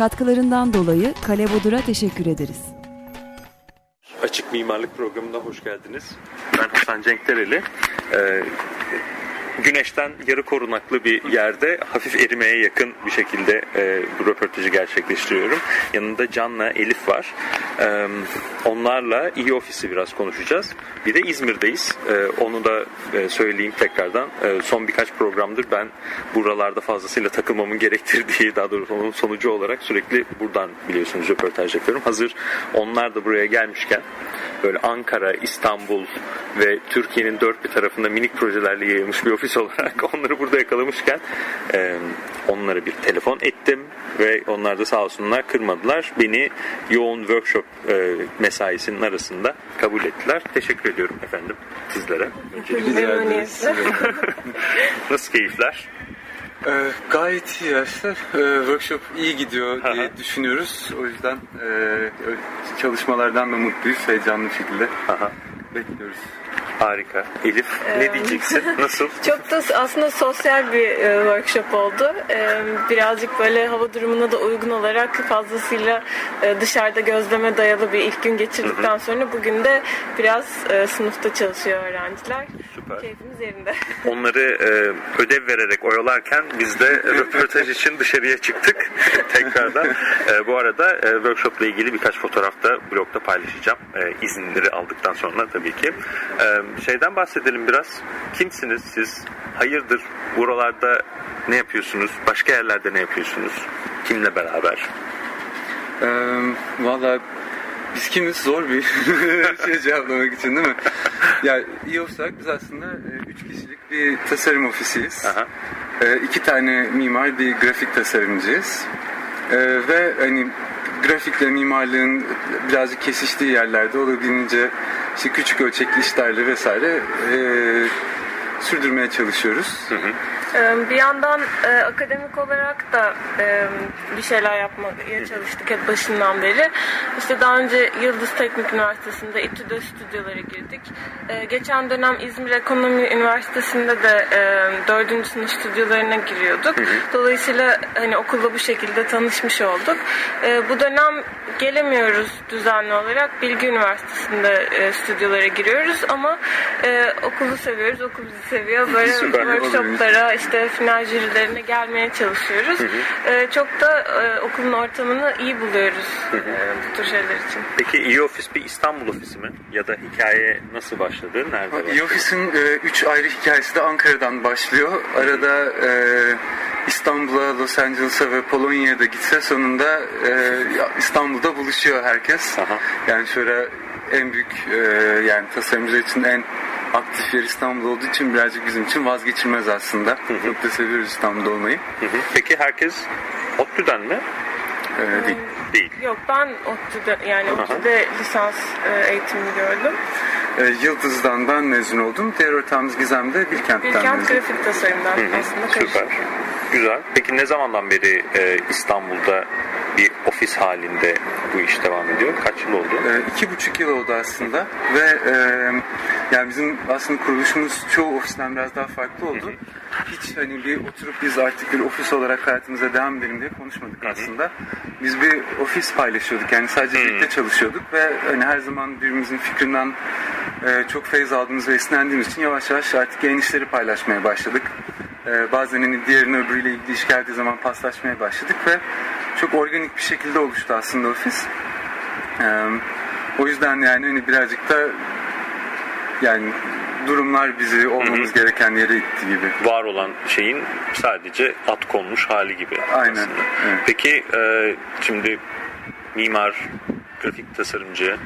Katkılarından dolayı Kale Bodur'a teşekkür ederiz. Açık Mimarlık Programı'na hoş geldiniz. Ben Hasan Cenk Dereli. Ee, güneşten yarı korunaklı bir yerde hafif erimeye yakın bir şekilde e, bu röportajı gerçekleştiriyorum. Yanında Can'la Elif var. Ee, onlarla iyi ofisi biraz konuşacağız. Bir de İzmir'deyiz. Ee, onu da e, söyleyeyim tekrardan. Ee, son birkaç programdır ben buralarda fazlasıyla takılmamın gerektirdiği daha doğrusu onun sonucu olarak sürekli buradan biliyorsunuz röportaj yapıyorum. Hazır onlar da buraya gelmişken böyle Ankara, İstanbul ve Türkiye'nin dört bir tarafında minik projelerle yayılmış bir ofis olarak onları burada yakalamışken e, onlara bir telefon ettim ve onlar da sağ olsunlar kırmadılar. Beni yoğun workshop e, mesaisinin arasında kabul ettiler. Teşekkür ediyorum efendim sizlere. Nasıl keyifler? Ee, gayet iyi arkadaşlar. Ee, workshop iyi gidiyor diye Aha. düşünüyoruz. O yüzden e, çalışmalardan da mutluyuz. Heyecanlı şekilde Aha, bekliyoruz. Harika. Elif ne diyeceksin? Nasıl? Çok da aslında sosyal bir e, workshop oldu. E, birazcık böyle hava durumuna da uygun olarak fazlasıyla e, dışarıda gözleme dayalı bir ilk gün geçirdikten sonra bugün de biraz e, sınıfta çalışıyor öğrenciler. Süper. Keyfimiz yerinde. Onları ödev vererek oyalarken biz de röportaj için dışarıya çıktık tekrardan. Bu arada workshopla ilgili birkaç fotoğraf da blogda paylaşacağım. İzinleri aldıktan sonra tabii ki. E, şeyden bahsedelim biraz. Kimsiniz siz? Hayırdır? Buralarda ne yapıyorsunuz? Başka yerlerde ne yapıyorsunuz? Kimle beraber? Ee, Valla biz kimiz zor bir şey cevaplamak için değil mi? Ya iyi olsak biz aslında e, üç kişilik bir tasarım ofisiyiz. Aha. Ee, iki tane mimar, bir grafik tasarımcıyız. Ee, ve hani grafikle mimarlığın birazcık kesiştiği yerlerde olabildiğince işte küçük ölçekli işlerle vesaire e, sürdürmeye çalışıyoruz. E, bir yandan e, akademik olarak da e, bir şeyler yapmaya çalıştık hep başından beri. İşte daha önce Yıldız Teknik Üniversitesi'nde İTÜ'de stüdyolara girdik. E, geçen dönem İzmir Ekonomi Üniversitesi'nde de e, 4. sınıf stüdyolarına giriyorduk. Dolayısıyla hani okulla bu şekilde tanışmış olduk. E, bu dönem gelemiyoruz düzenli olarak. Bilgi Üniversitesi'nde e, stüdyolara giriyoruz ama e, okulu seviyoruz, okul bizi seviyor. Böyle workshoplara, işte final jürilerine gelmeye çalışıyoruz. E, çok da e, okulun ortamını iyi buluyoruz e, bu tür şeyler için. Peki iyi ofis bir İstanbul ofisi mi? Ya da hikaye nasıl başladı? Nerede başladı? E-Office'in e, üç ayrı hikayesi de Ankara'dan başlıyor. Arada e, İstanbul'a, Los Angeles'a ve Polonya'ya da gitse sonunda e, İstanbul'da buluşuyor herkes. Aha. Yani şöyle en büyük e, yani tasarımcılar için en aktif yer İstanbul olduğu için birazcık bizim için vazgeçilmez aslında. Çok da seviyoruz İstanbul'da olmayı. Hı hı. Peki herkes ODTÜ'den mi? E, değil. Değil. Yok ben ODTÜ'de yani ODTÜ'de lisans e, eğitimi gördüm. E, Yıldız'dan ben mezun oldum. Diğer ortağımız Gizem de Bilkent'ten Bilkent mezun. grafik tasarımdan aslında Süper. karışık. Güzel. Peki ne zamandan beri e, İstanbul'da bir ofis halinde bu iş devam ediyor? Kaç yıl oldu? E, iki buçuk yıl oldu aslında ve e, yani bizim aslında kuruluşumuz çoğu ofisten biraz daha farklı oldu. Hiç hani bir oturup biz artık bir ofis olarak hayatımıza devam edelim diye konuşmadık aslında. Biz bir ofis paylaşıyorduk yani sadece birlikte çalışıyorduk ve hani her zaman birbirimizin fikrinden e, çok feyiz aldığımız ve esinlendiğimiz için yavaş yavaş artık yeni işleri paylaşmaya başladık. E, bazen hani diğerinin öbürüyle ilgili iş geldiği zaman paslaşmaya başladık ve çok organik bir şekilde oluştu aslında ofis. Ee, o yüzden yani hani birazcık da yani durumlar bizi olmamız gereken yere itti gibi. Var olan şeyin sadece at konmuş hali gibi. Aynen, aslında. evet. Peki e, şimdi mimar, grafik tasarımcı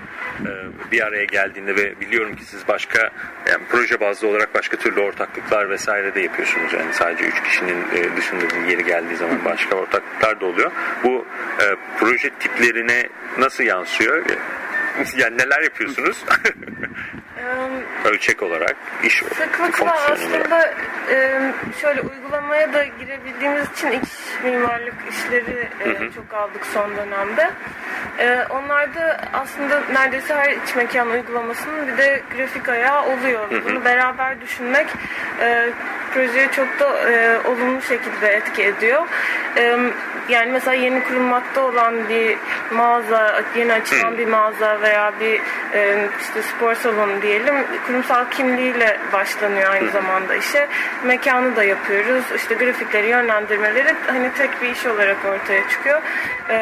e, bir araya geldiğinde ve biliyorum ki siz başka yani proje bazlı olarak başka türlü ortaklıklar vesaire de yapıyorsunuz. Yani sadece üç kişinin e, dışında yeri geldiği zaman başka ortaklıklar da oluyor. Bu e, proje tiplerine nasıl yansıyor? Yani neler yapıyorsunuz? Ölçek olarak, iş Sıklıkla aslında şöyle uygulamaya da girebildiğimiz için iç mimarlık işleri çok aldık son dönemde. E, onlarda aslında neredeyse her iç mekan uygulamasının bir de grafik ayağı oluyor. Bunu beraber düşünmek e, projeye çok da e, olumlu şekilde etki ediyor. E, yani mesela yeni kurulmakta olan bir mağaza, yeni açılan bir mağaza veya bir e, işte spor salonu diyelim kurumsal kimliğiyle başlanıyor aynı zamanda işe. Mekanı da yapıyoruz. İşte grafikleri, yönlendirmeleri hani tek bir iş olarak ortaya çıkıyor. E,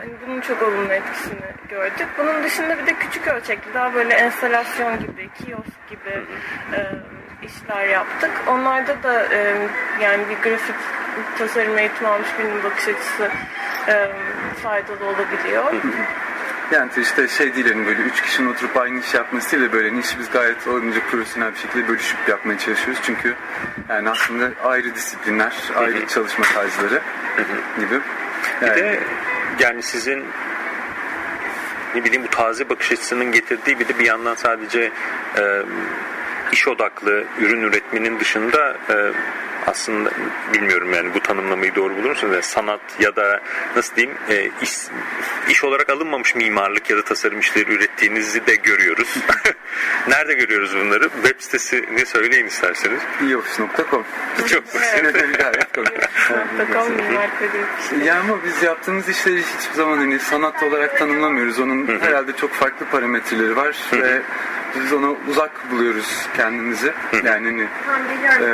hani bunun çok olumlu etkisini gördük. Bunun dışında bir de küçük ölçekli daha böyle enstalasyon gibi, kiosk gibi e, işler yaptık. Onlarda da e, yani bir grafik tasarım eğitimi almış birinin bakış açısı e, faydalı olabiliyor. Yani işte şey değil hani böyle üç kişinin oturup aynı iş yapması değil de böyle hani işi biz gayet olabildiğince profesyonel bir şekilde bölüşüp yapmaya çalışıyoruz. Çünkü yani aslında ayrı disiplinler, ayrı çalışma tarzları gibi. Bir Yani, de yani sizin ne bileyim bu taze bakış açısının getirdiği bir de bir yandan sadece e, iş odaklı ürün üretmenin dışında e, aslında bilmiyorum yani bu tanımlamayı doğru bulur musunuz? Yani sanat ya da nasıl diyeyim e, iş, iş olarak alınmamış mimarlık ya da tasarım işleri ürettiğinizi de görüyoruz. Nerede görüyoruz bunları? Web sitesini söyleyin isterseniz. ioffice.com Çok basit. Gayet pedagojik. Yani ama biz yaptığımız işleri hiçbir zaman hani sanat olarak tanımlamıyoruz. Onun herhalde çok farklı parametreleri var ve biz ona uzak buluyoruz kendimizi. Yani hani e,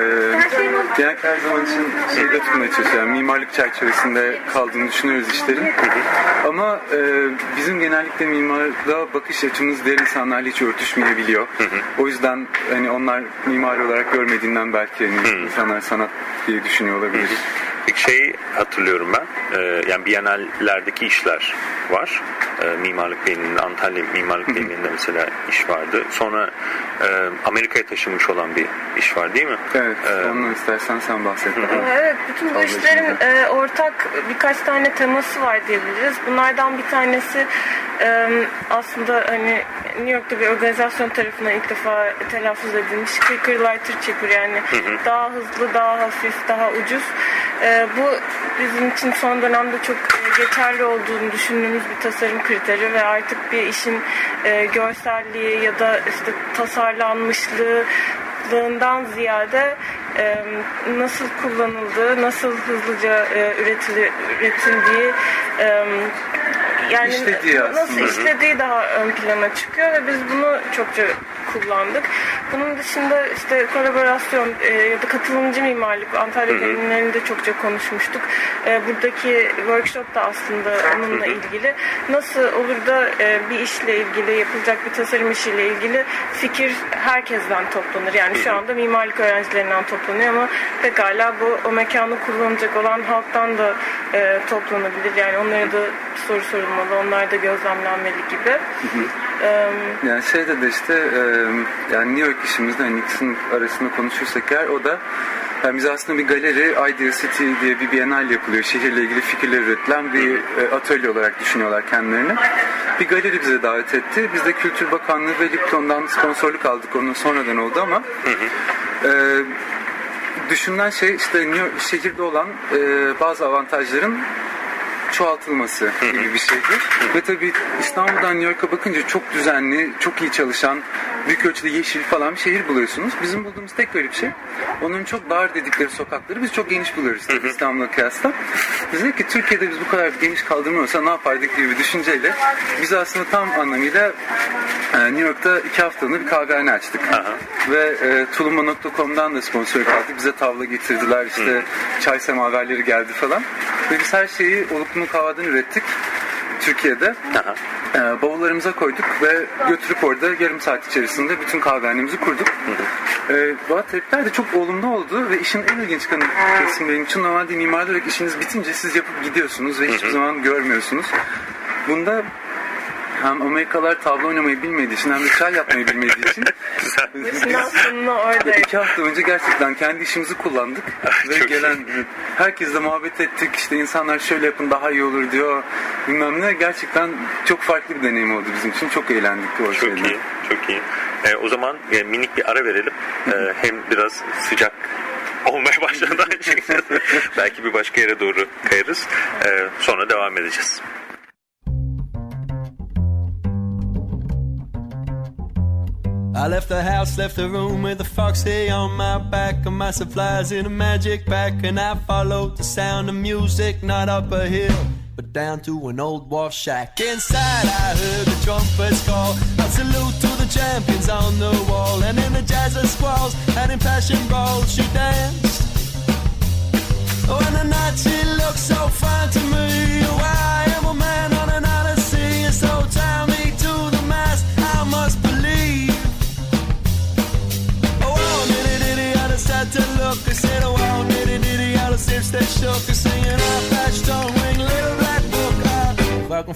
genellikle her zaman için şeyde tutmaya çalışıyoruz. Yani mimarlık çerçevesinde kaldığını düşünüyoruz işlerin. Ama e, bizim genellikle mimarlığa bakış açımız diğer insanlarla hiç örtüşmeyebiliyor. O yüzden hani onlar mimari olarak görmediğinden belki hani insanlar sanat diye düşünüyor olabilir. Bir şey hatırlıyorum ben. Ee, yani Biennallerdeki işler var. Ee, Mimarlık Bienalinde, Antalya Mimarlık Bienalinde mesela iş vardı. Sonra e, Amerika'ya taşınmış olan bir iş var değil mi? Evet, Ee, ondan istersen sen bahset. Evet, bütün bu işlerin e, ortak birkaç tane teması var diyebiliriz. Bunlardan bir tanesi e, aslında hani New York'ta bir organizasyon tarafından ilk defa telaffuz edilmiş quicker, lighter, cheaper yani daha hızlı, daha hafif, daha ucuz. E, bu bizim için son dönemde çok e, geçerli olduğunu düşündüğümüz bir tasarım kriteri ve artık bir işin e, görselliği ya da işte tasarlanmışlığı lığından ziyade e, nasıl kullanıldığı, nasıl hızlıca e, üretili, üretildiği e, yani İşlediği nasıl aslında. işlediği daha ön plana çıkıyor ve biz bunu çokça kullandık. Bunun dışında işte kolaborasyon e, ya da katılımcı mimarlık Antalya Bienalinde çokça konuşmuştuk. E, buradaki workshop da aslında onunla ilgili. Nasıl olur da e, bir işle ilgili, yapılacak bir tasarım işiyle ilgili fikir herkesten toplanır. Yani şu anda mimarlık öğrencilerinden toplanıyor ama pekala bu o mekanı kullanacak olan halktan da e, toplanabilir. Yani onlara da soru sorulmalı, onlar da gözlemlenmeli gibi. E, Yani şeyde de işte yani New York işimizde hani ikisinin arasında konuşursak eğer o da yani biz aslında bir galeri Idea City diye bir bienal yapılıyor. Şehirle ilgili fikirler üretilen bir e, atölye olarak düşünüyorlar kendilerini. Bir galeri bize davet etti. Biz de Kültür Bakanlığı ve Lipton'dan sponsorluk aldık. Onun sonradan oldu ama e, düşünülen şey işte New York, şehirde olan e, bazı avantajların çoğaltılması gibi bir şeydi. Ve tabii İstanbul'dan New York'a bakınca çok düzenli, çok iyi çalışan, büyük ölçüde yeşil falan bir şehir buluyorsunuz. Bizim bulduğumuz tek garip şey, onun çok dar dedikleri sokakları biz çok geniş buluyoruz tabii İstanbul'a kıyasla. Biz dedik ki Türkiye'de biz bu kadar geniş kaldırmıyorsa ne yapardık gibi bir düşünceyle biz aslında tam anlamıyla e, New York'ta iki haftalığına bir kahvehane açtık. Ve e, tulumba.com'dan da sponsorluk aldık. Bize tavla getirdiler işte çay semaverleri geldi falan. Ve biz her şeyi oluklu kahveden ürettik. Türkiye'de. Aha. E, bavullarımıza koyduk ve götürüp orada yarım saat içerisinde bütün kahvehanemizi kurduk. E, bu tepkiler de çok olumlu oldu ve işin en ilginç kısmı benim için normalde mimarlık olarak işiniz bitince siz yapıp gidiyorsunuz ve hiçbir zaman görmüyorsunuz. Bunda hem Amerikalılar tavla oynamayı bilmediği için hem de çay yapmayı bilmediği için oradayım. iki hafta önce gerçekten kendi işimizi kullandık ve Çok gelen herkesle muhabbet ettik işte insanlar şöyle yapın daha iyi olur diyor bilmem ne gerçekten çok farklı bir deneyim oldu bizim için çok eğlendik o Çok şeyden. iyi, çok iyi. Ee, o zaman e, minik bir ara verelim. Ee, hem biraz sıcak olmaya başladı açıkçası. Belki bir başka yere doğru kayarız. Ee, sonra devam edeceğiz. I left the house, left the room with a foxy on my back and my supplies in a magic pack. And I followed the sound of music, not up a hill, but down to an old wharf shack. Inside, I heard the trumpets call. A salute to the champions on the wall. And in the jazz of squalls and in passion brawls, she danced. Oh, and the night she looked so fine to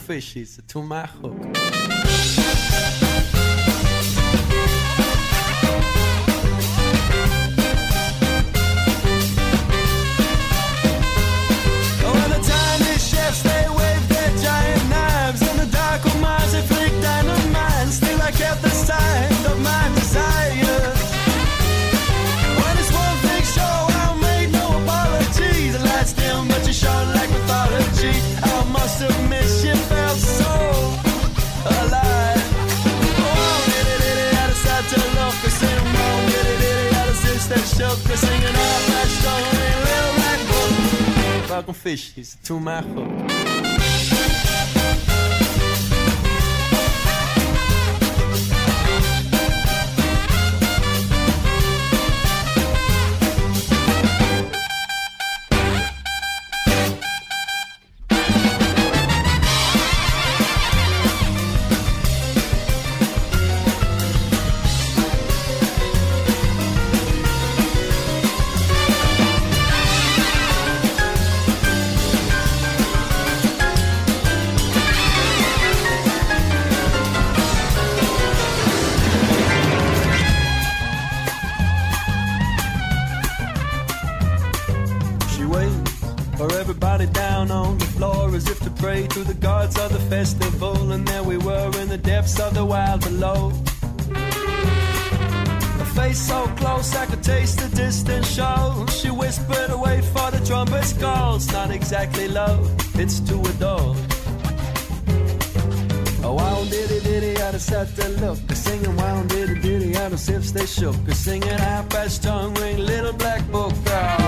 fishies to my hook. com é Tomar roupa. As if to pray to the gods of the festival. And there we were in the depths of the wild below. Her face so close I could taste the distant show. She whispered, wait for the trumpet's call. It's not exactly love, it's to adore. Oh, wow, diddy diddy, I just had to look. A singing wow, diddy diddy, out of sips they shook. A singing half past tongue ring, little black book. Fucking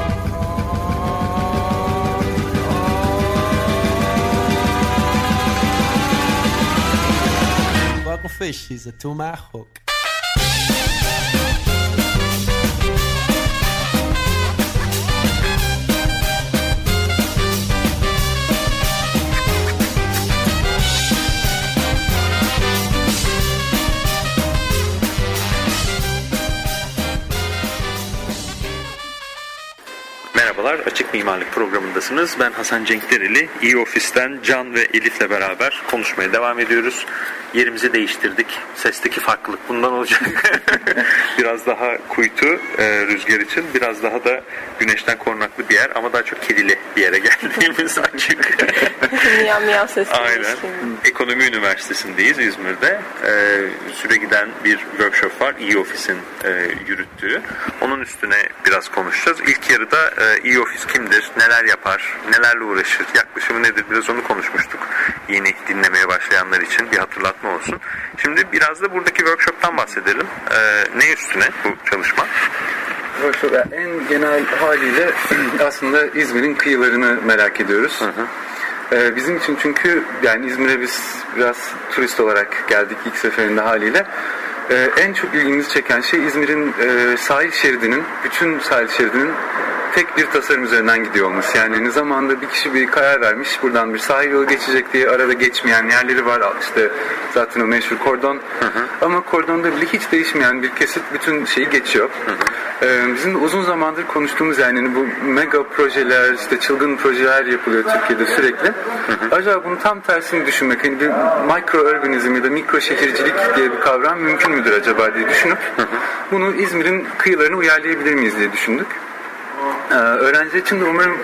fish he's a two-mah hook. Mimarlık programındasınız. Ben Hasan Cenk Dereli. İyi Ofis'ten Can ve Elif'le beraber konuşmaya devam ediyoruz. Yerimizi değiştirdik. Sesteki farklılık bundan olacak. biraz daha kuytu e, rüzgar için, biraz daha da güneşten korunaklı bir yer ama daha çok kedili bir yere geldiğimiz açık. miyav miyav sesi. Aynen. Ekonomi Üniversitesi'ndeyiz İzmir'de. Ee, süre giden bir workshop var. e-Office'in e, yürüttüğü. Onun üstüne biraz konuşacağız. İlk yarıda e, e-Office kimdir, neler yapar, nelerle uğraşır, yaklaşımı nedir biraz onu konuşmuştuk. Yeni dinlemeye başlayanlar için bir hatırlatma olsun. Şimdi biraz da buradaki workshop'tan bahsedelim. Ee, ne üstüne bu çalışma? Workshop yani en genel haliyle aslında İzmir'in kıyılarını merak ediyoruz. Ee, bizim için çünkü yani İzmir'e biz biraz turist olarak geldik ilk seferinde haliyle. Ee, en çok ilgimizi çeken şey İzmir'in e, sahil şeridinin, bütün sahil şeridinin tek bir tasarım üzerinden gidiyor olması. Yani aynı zamanda bir kişi bir karar vermiş. Buradan bir sahil yolu geçecek diye arada geçmeyen yerleri var. İşte zaten o meşhur kordon. Ama kordonda bile hiç değişmeyen bir kesit bütün şeyi geçiyor. Ee, bizim de uzun zamandır konuştuğumuz yani hani bu mega projeler, işte çılgın projeler yapılıyor Türkiye'de sürekli. Acaba bunu tam tersini düşünmek, hani bir mikro urbanizm ya da mikro şehircilik diye bir kavram mümkün müdür acaba diye düşünüp bunu İzmir'in kıyılarına uyarlayabilir miyiz diye düşündük. Ee, öğrenciler için de umarım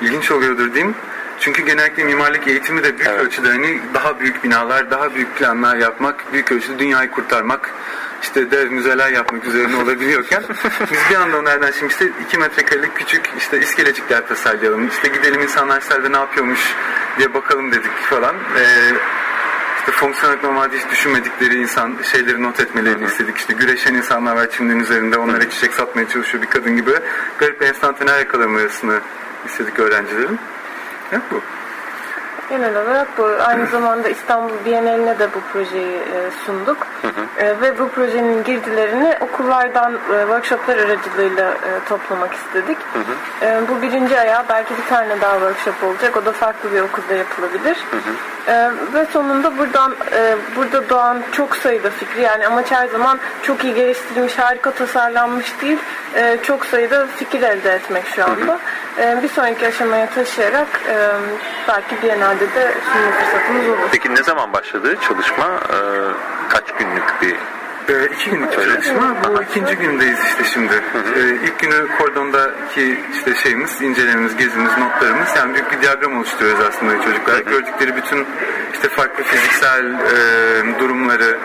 ilginç oluyordur diyeyim. Çünkü genellikle mimarlık eğitimi de büyük ölçüde hani daha büyük binalar, daha büyük planlar yapmak, büyük ölçüde dünyayı kurtarmak, işte dev müzeler yapmak üzerine olabiliyorken biz bir anda onlardan şimdi işte iki metrekarelik küçük işte iskelecikler tasarlayalım. İşte gidelim insanlar selde ne yapıyormuş diye bakalım dedik falan. Ee, işte fonksiyonel normalde hiç düşünmedikleri insan şeyleri not etmelerini istedik. İşte güreşen insanlar var çimlerin üzerinde onlara çiçek satmaya çalışıyor bir kadın gibi. Garip enstantaner yakalamasını istedik öğrencilerin. Evet bu. Genel olarak bu. Aynı zamanda İstanbul Bienali'ne de bu projeyi e, sunduk. E, ve bu projenin girdilerini okullardan e, workshoplar aracılığıyla e, toplamak istedik. E, bu birinci ayağı belki bir tane daha workshop olacak. O da farklı bir okulda yapılabilir. E, ve sonunda buradan e, burada doğan çok sayıda fikri yani amaç her zaman çok iyi geliştirilmiş, harika tasarlanmış değil. e, çok sayıda fikir elde etmek şu anda. E, bir sonraki aşamaya taşıyarak e, belki Biennale'de de sunma fırsatımız olur. Peki ne zaman başladı çalışma? Ee, kaç günlük bir Ee, iki günlük çalışma. Bu ikinci gündeyiz işte şimdi. Ee, ilk günü kordondaki işte şeyimiz, incelememiz, gezimiz, notlarımız. Yani büyük bir diyagram oluşturuyoruz aslında çocuklar. Gördükleri bütün işte farklı fiziksel e, durumları,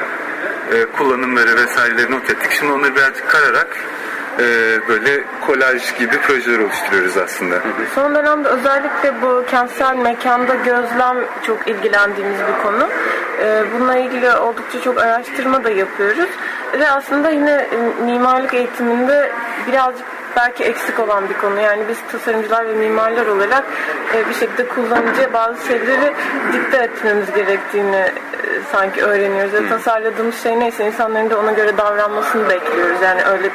e, kullanımları vesaireleri not ettik. Şimdi onları birazcık kararak e, böyle kolaj gibi projeler oluşturuyoruz aslında. Son dönemde özellikle bu kentsel mekanda gözlem çok ilgilendiğimiz bir konu. Ee, Bununla ilgili oldukça çok araştırma da yapıyoruz. Ve aslında yine e, mimarlık eğitiminde birazcık belki eksik olan bir konu. Yani biz tasarımcılar ve mimarlar olarak e, bir şekilde kullanıcıya bazı şeyleri dikte etmemiz gerektiğini e, sanki öğreniyoruz. Ve tasarladığımız şey neyse insanların da ona göre davranmasını bekliyoruz. Yani öyle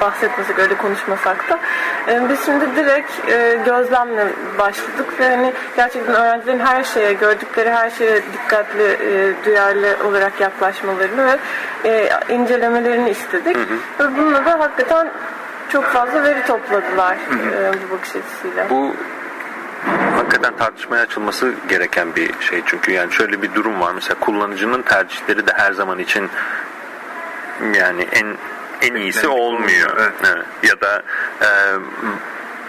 bahsetmesek öyle konuşmasak da. Ee, biz şimdi direkt e, gözlemle başladık ve hani gerçekten öğrencilerin her şeye gördükleri her şeye dikkatli e, duyarlı olarak yaklaşmalarını ve e, incelemelerini istedik. Ve bununla da hakikaten çok fazla veri topladılar e, bu bakış açısıyla. Bu hakikaten tartışmaya açılması gereken bir şey. Çünkü yani şöyle bir durum var. Mesela kullanıcının tercihleri de her zaman için yani en en iyisi olmuyor, Evet. Ya da e,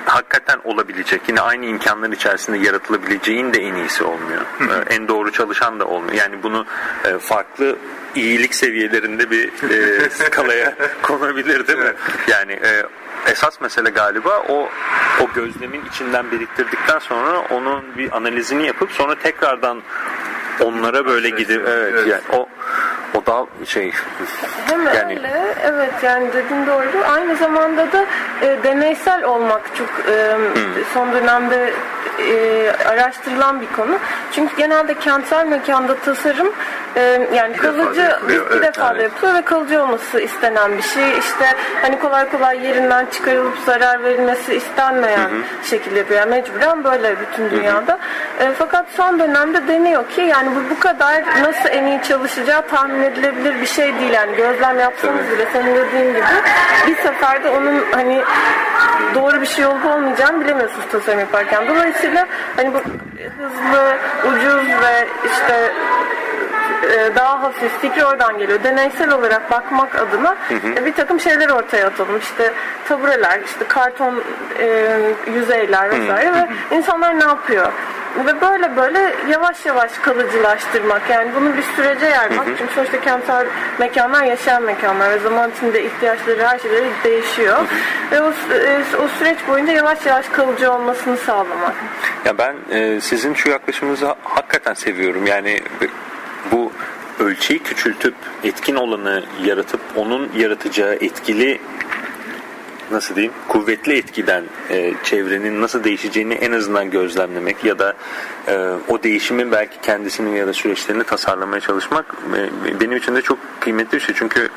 hakikaten olabilecek yine aynı imkanlar içerisinde yaratılabileceğin de en iyisi olmuyor. E, en doğru çalışan da olmuyor. Yani bunu e, farklı iyilik seviyelerinde bir e, skalaya konabilir değil mi? Yani e, esas mesele galiba o o gözlemin içinden biriktirdikten sonra onun bir analizini yapıp sonra tekrardan onlara böyle gidip evet, Evet. yani o o da şey Hem Yani- öyle, evet yani dediğin doğru. Aynı zamanda da e, deneysel olmak çok e, son dönemde e, araştırılan bir konu. Çünkü genelde kentsel mekanda tasarım e, yani Bir defa kalıcı yapılıyor, bir, bir evet, defa da evet. yapılıyor ve kalıcı olması istenen bir şey. İşte hani kolay kolay yerinden çıkarılıp zarar verilmesi istenmeyen şekilde yapıyor. Yani mecburen böyle bütün dünyada. E, fakat son dönemde deniyor ki yani bu bu kadar nasıl en iyi çalışacağı tahmin edilebilir bir şey değil. Yani gözlem yapsanız bile senin dediğin gibi bir seferde onun hani doğru bir şey olup olmayacağını bilemiyorsunuz tasarım yaparken. Dolayısıyla hani bu hızlı, ucuz ve işte e, daha hafif fikri oradan geliyor. Deneysel olarak bakmak adına e, bir takım şeyler ortaya atalım. İşte tabureler, işte karton e, yüzeyler vesaire ve insanlar ne yapıyor? Ve böyle böyle yavaş yavaş kalıcılaştırmak. Yani bunu bir sürece yaymak. Çünkü sonuçta kentsel mekanlar yaşayan mekanlar ve zaman içinde ihtiyaçları her şeyleri değişiyor. Ve o, e, o süreç boyunca yavaş yavaş kalıcı olmasını sağlamak. Ya ben e, sizin şu yaklaşımınızı hakikaten seviyorum. Yani ölçeği küçültüp etkin olanı yaratıp onun yaratacağı etkili nasıl diyeyim kuvvetli etkiden e, çevrenin nasıl değişeceğini en azından gözlemlemek ya da e, o değişimin belki kendisini ya da süreçlerini tasarlamaya çalışmak e, benim için de çok kıymetli bir şey. Çünkü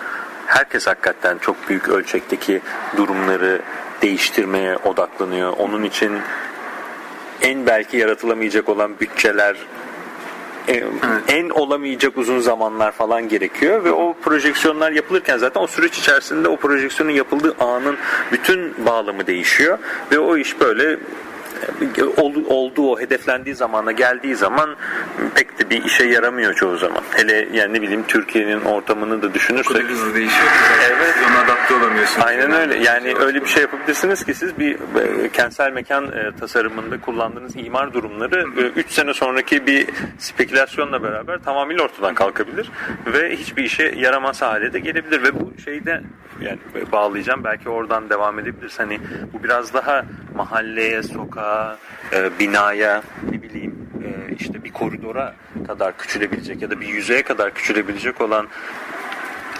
herkes hakikaten çok büyük ölçekteki durumları değiştirmeye odaklanıyor. Onun için en belki yaratılamayacak olan bütçeler en, en olamayacak uzun zamanlar falan gerekiyor ve o projeksiyonlar yapılırken zaten o süreç içerisinde o projeksiyonun yapıldığı anın bütün bağlamı değişiyor ve o iş böyle e, ol- olduğu o hedeflendiği zamana geldiği zaman pek de bir işe yaramıyor çoğu zaman. Hele yani ne bileyim Türkiye'nin ortamını da O kadar düşünürsek hızlı değişiyor Evet. ona adapte olamıyorsunuz. Aynen öyle. Yani Yavaş öyle bir şey yapabilirsiniz ki siz bir e, kentsel mekan e, tasarımında kullandığınız imar durumları 3 sene sonraki bir spekülasyonla beraber tamamıyla ortadan kalkabilir ve hiçbir işe yaramaz hale de gelebilir ve bu şeyde yani bağlayacağım belki oradan devam edebiliriz. Hani bu biraz daha mahalleye, sokağa, e, binaya ne bileyim e, işte bir koridora kadar küçülebilecek ya da bir yüzeye kadar küçülebilecek olan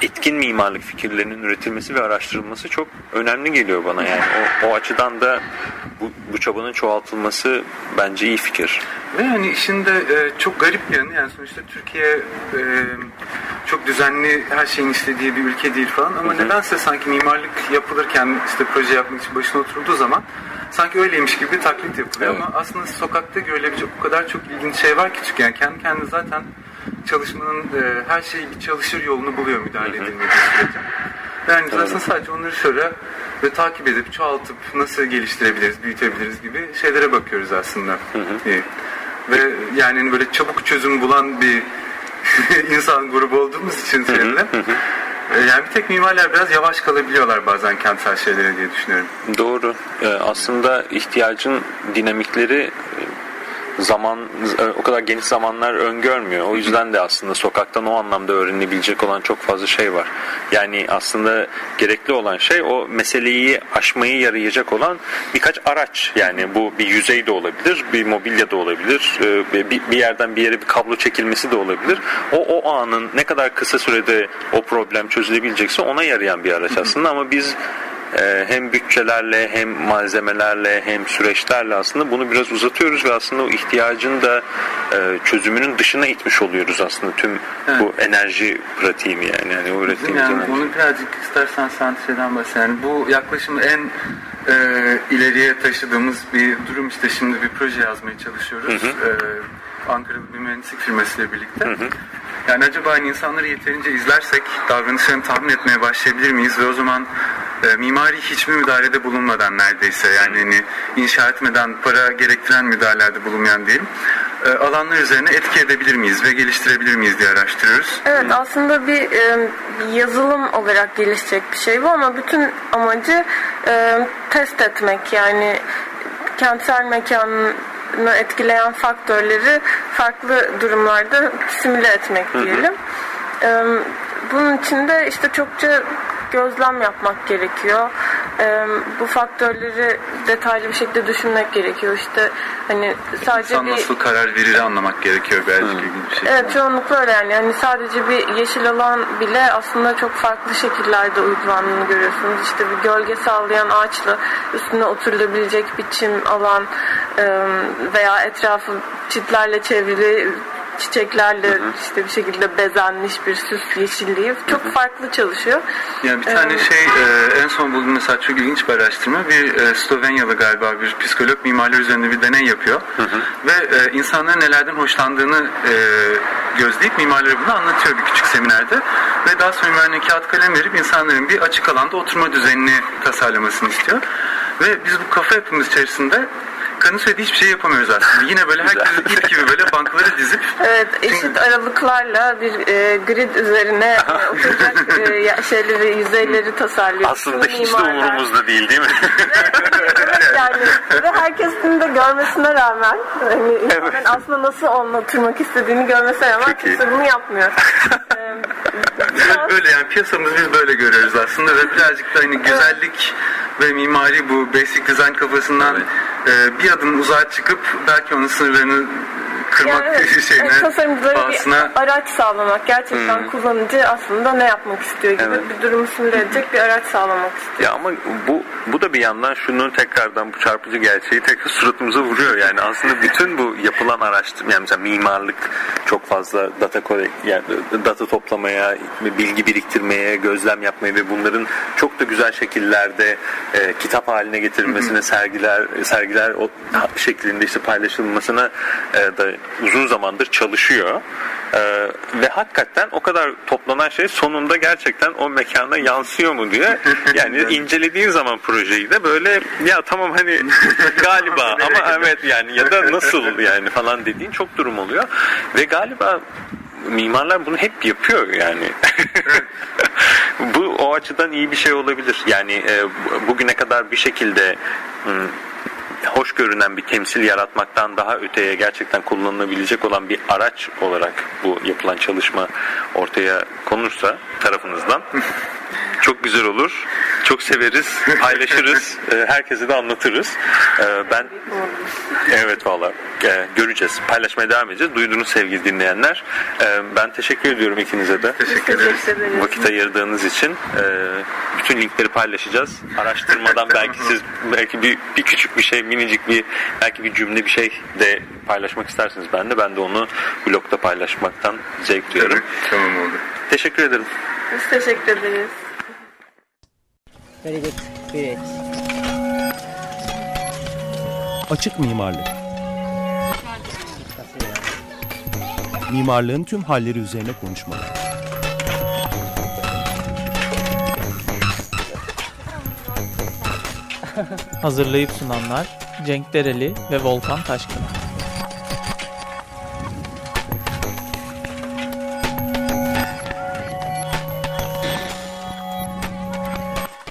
etkin mimarlık fikirlerinin üretilmesi ve araştırılması çok önemli geliyor bana. Yani o, o açıdan da bu, bu çabanın çoğaltılması bence iyi fikir. Ve hani işin de e, çok garip bir yanı yani sonuçta Türkiye e, çok düzenli her şeyin istediği bir ülke değil falan. Ama nedense sanki mimarlık yapılırken işte proje yapmak için başına oturduğu zaman sanki öyleymiş gibi taklit yapılıyor Evet. ama aslında sokakta görülebilecek o kadar çok ilginç şey var ki çünkü yani kendi kendine zaten çalışmanın e, her şeyi bir çalışır yolunu buluyor müdahale edilmediği sürece. Yani biz aslında sadece onları şöyle ve takip edip çoğaltıp nasıl geliştirebiliriz, büyütebiliriz gibi şeylere bakıyoruz aslında. İyi. Ve yani hani böyle çabuk çözüm bulan bir insan grubu olduğumuz için seninle. e, Yani bir tek mimarlar biraz yavaş kalabiliyorlar bazen kentsel şeylere diye düşünüyorum. Doğru. Ee, aslında ihtiyacın dinamikleri e, zaman o kadar geniş zamanlar öngörmüyor. O yüzden de aslında sokaktan o anlamda öğrenilebilecek olan çok fazla şey var. Yani aslında gerekli olan şey o meseleyi aşmayı yarayacak olan birkaç araç. Yani bu bir yüzey de olabilir, bir mobilya da olabilir, e, bir yerden bir yere bir kablo çekilmesi de olabilir. O o anın ne kadar kısa sürede o problem çözülebilecekse ona yarayan bir araç aslında ama biz hem bütçelerle hem malzemelerle hem süreçlerle aslında bunu biraz uzatıyoruz ve aslında o ihtiyacın da e, çözümünün dışına itmiş oluyoruz aslında tüm bu enerji pratiğini yani, yani o ürettiğimiz yani enerji. bunu birazcık istersen sen şeyden bahset. Yani bu yaklaşımı en e, ileriye taşıdığımız bir durum işte şimdi bir proje yazmaya çalışıyoruz. E, Ankara'lı bir mühendislik firmasıyla birlikte. Yani acaba hani insanları yeterince izlersek davranışlarını tahmin etmeye başlayabilir miyiz? Ve o zaman e, mimari hiçbir müdahalede bulunmadan neredeyse yani hani inşa etmeden para gerektiren müdahalelerde bulunmayan diyelim e, alanlar üzerine etki edebilir miyiz ve geliştirebilir miyiz diye araştırıyoruz. Evet aslında bir e, yazılım olarak gelişecek bir şey bu ama bütün amacı e, test etmek. Yani kentsel mekanını etkileyen faktörleri farklı durumlarda simüle etmek diyelim. E, bunun için de işte çokça gözlem yapmak gerekiyor. E, bu faktörleri detaylı bir şekilde düşünmek gerekiyor. İşte hani sadece İnsan bir nasıl karar verir anlamak gerekiyor ilginç bir şey. Evet çoğunlukla öyle yani. yani sadece bir yeşil alan bile aslında çok farklı şekillerde uygulandığını görüyorsunuz. İşte bir gölge sağlayan ağaçla üstüne oturulabilecek bir çim alan e, veya etrafı çitlerle çevrili çiçeklerle işte bir şekilde bezenmiş bir süs yeşilliği çok farklı çalışıyor. Yani bir tane şey e, en son bulduğum mesela çok ilginç bir araştırma. Bir e, Slovenyalı galiba bir psikolog mimarlar üzerinde bir deney yapıyor. Ve e, insanların nelerden hoşlandığını e, gözleyip mimarlara bunu anlatıyor bir küçük seminerde. Ve daha sonra mimarine kağıt kalem verip insanların bir açık alanda oturma düzenini tasarlamasını istiyor. Ve biz bu kafa yapımız içerisinde kanı söylediği hiçbir şey yapamıyoruz aslında. Yine böyle herkes ip gibi böyle bankları dizip Evet, eşit aralıklarla bir e, grid üzerine e, oturacak e, şeyleri, yüzeyleri tasarlıyor. Aslında hiç de Mimarlar. umurumuzda değil değil mi? Evet yani ve herkesin de görmesine rağmen hani insanların aslında nasıl onunla oturmak istediğini görmesine rağmen Çok iyi. kimse bunu yapmıyor. Biraz- Öyle yani piyasamızı biz böyle görüyoruz aslında ve birazcık da hani güzellik ve mimari bu basic design kafasından e, bir adım uzağa çıkıp belki onun sınırlarını kırmak Yani, şeyine evet, tasarımcılara pahasına bir araç sağlamak. Gerçekten kullanıcı aslında ne yapmak istiyor gibi Evet. bir durumu simüle edecek bir araç sağlamak istiyor. Ya ama bu bu da bir yandan şunun tekrardan bu çarpıcı gerçeği tekrar suratımıza vuruyor. Yani aslında bütün bu yapılan araştırma yani mesela mimarlık çok fazla data collect, yani data toplamaya, bilgi biriktirmeye, gözlem yapmaya ve bunların çok da güzel şekillerde e, kitap haline getirilmesine, sergiler sergiler o şeklinde işte paylaşılmasına e, da uzun zamandır çalışıyor. E, ve hakikaten o kadar toplanan şey sonunda gerçekten o mekana yansıyor mu diye yani incelediğin zaman projeyi de böyle ya tamam hani galiba ama evet yani ya da nasıl yani falan dediğin çok durum oluyor ve galiba mimarlar bunu hep yapıyor yani. Bu o açıdan iyi bir şey olabilir. Yani e, bugüne kadar bir şekilde hoş görünen bir temsil yaratmaktan daha öteye gerçekten kullanılabilecek olan bir araç olarak bu yapılan çalışma ortaya konursa tarafınızdan çok güzel olur. Çok severiz, paylaşırız, e, herkese de anlatırız. E, Ben evet valla e, göreceğiz. Paylaşmaya devam edeceğiz. Duydunuz sevgili dinleyenler. Ben teşekkür ediyorum ikinize de. Teşekkür ederiz. Vakit ayırdığınız için bütün linkleri paylaşacağız. Araştırmadan belki siz belki bir, bir küçük bir şey, minicik bir belki bir cümle bir şey de paylaşmak istersiniz ben de. Ben de onu blogda paylaşmaktan zevk duyarım. tamam oldu. Teşekkür ederim. Biz teşekkür ederiz. Very good. Great. Açık mimarlık. Mimarlığın tüm halleri üzerine konuşmalar. Hazırlayıp sunanlar Cenk Dereli ve Volkan Taşkın.